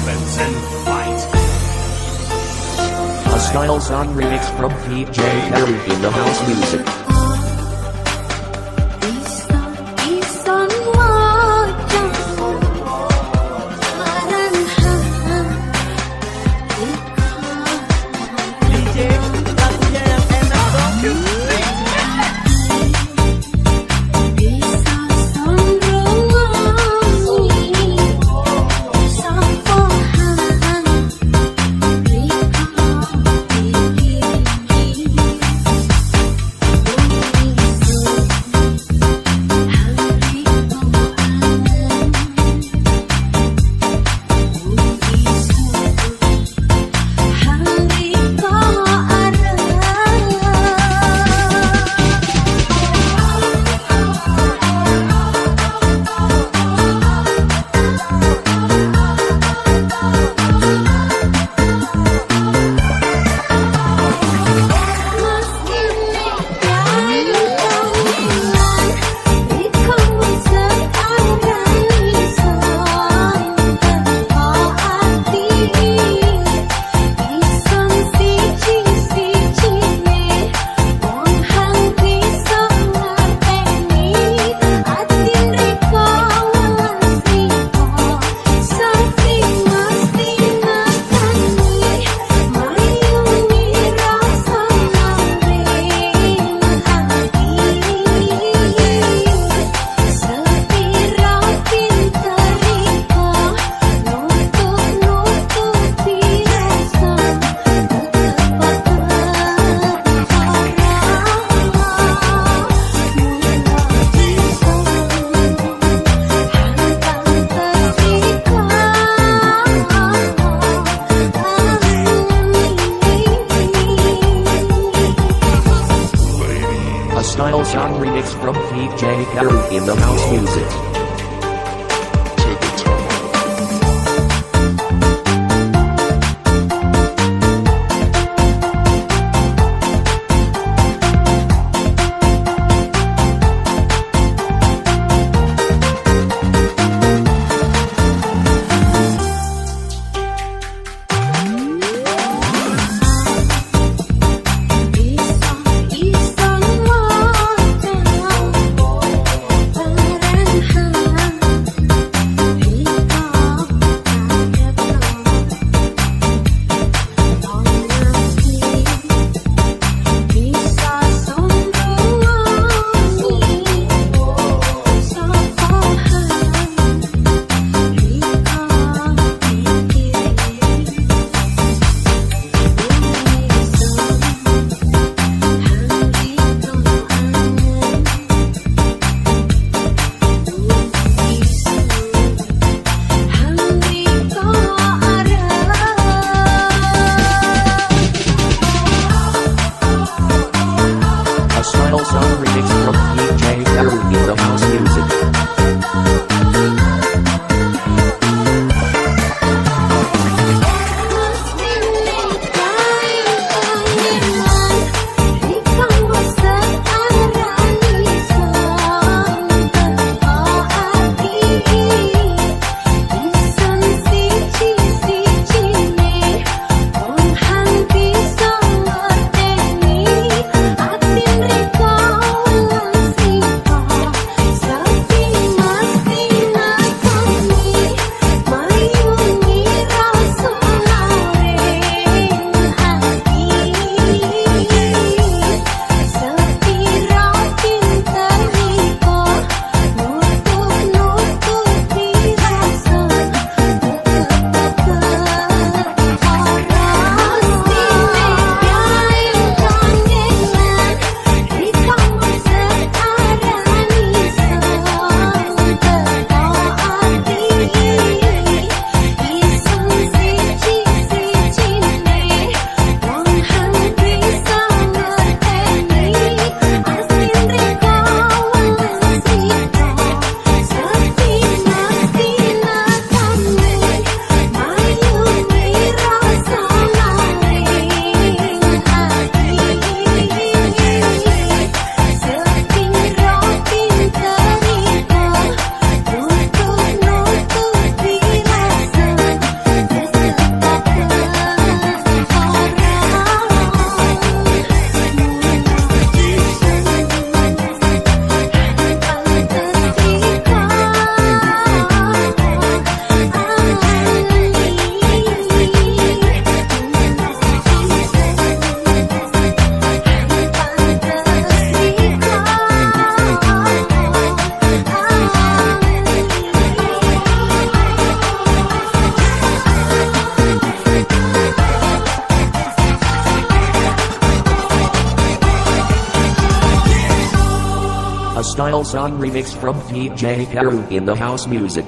weapons and fight. A style song remix from PJ Perry in the house music. Style song remix from PJ Carey in the house music. Style song remix from DJ Karu in the house music.